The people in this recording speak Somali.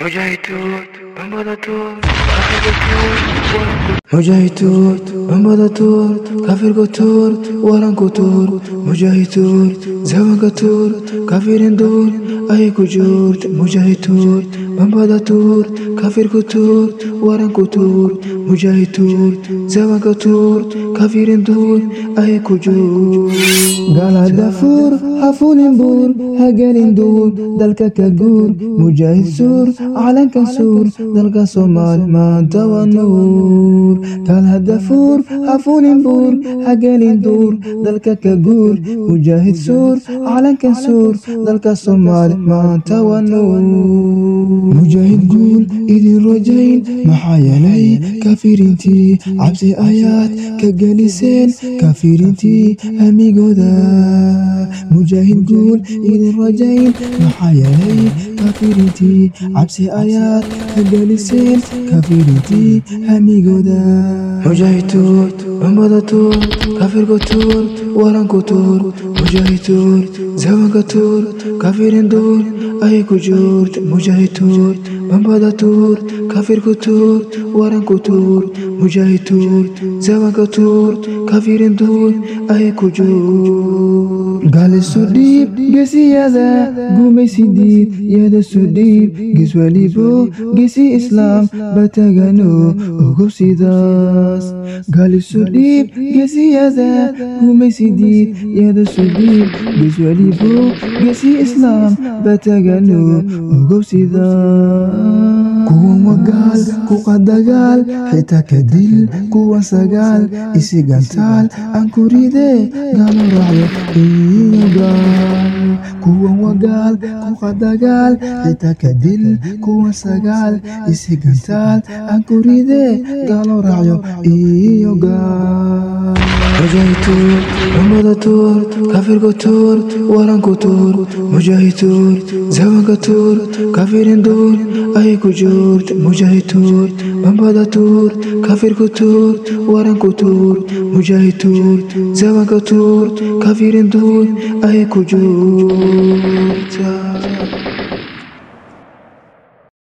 Mujahid tu, pembantu tu. Ambadatur, Mujahidun, Ambadatur, Kafir Gotur, Waran Gotur, Mujahidun, Zaman Gotur, Kafirin Dur, Ay Kujurt, Mujahidun, Ambadatur, Kafir Gotur, Waran Gotur, Mujahidun, Zaman Gotur, Kafirin Dur, Ay Kujurt. Gala Darfur, Hafunin Bur, Hagelin Dur, dalka ka guur, Mujaahid Suur, calanka suur, dalka Soomaali maanta waa nuur. Gala Darfur, Hafunin Bur, Hagelin Dur, dalka ka guur, Mujaahid Suur, calanka suur, dalka Soomaali maanta waa nuur. Mujaahid guul idin rajayn, maxaa yeelay kaafiriintii cabsi ayaad ka geliseen kaafiriintii hamigooda. Mujaahid guul idin rajayn, maxaa yeelay papiriti عبسي آيات الجالسين كافيرتي همي جودا مجاهدون عمدتون كافر قتول وران قتول مجاهدون زوان قتول كافرين دول أي كجور مجاهدون عمدتون كافر قتول وران قتول مجاهدون زوان قتول كافرين دول أي كجور Gaali isu dhiib geesiyada gumaysi diid yada isu dhiib gees walibo geesi islaam batagano ogow sidaas gaali isu dhiib geesiyada gumaysi diid yada isu dhiib gees walibo geesi islaam batagano ogow sidaas kuwan wagaal kuqa dagaal xitaa ka dil kuwan sagaal isi gantaal aan ku ride gaalo raacyo iyo gaal. Kuwan wagaal kuqa dagaal xitaa ka dil kuwan sagaal isi gantaal aan ku ride gaalo raacyo iyo gaal رجعت رمضتور كافر قطور وران قطور مجاهدور زوان قطور كافر دور أي كجور مجاهدور بمبادتور كافر قطور وران قطور مجاهدور زوان قطور كافر دور أي كجور